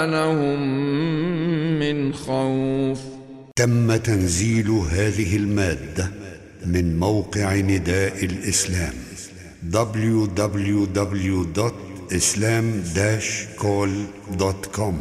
وآمنهم من خوف. تم تنزيل هذه المادة من موقع نداء الإسلام www.islam-call.com